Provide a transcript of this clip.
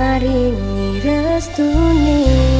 maringi restuni.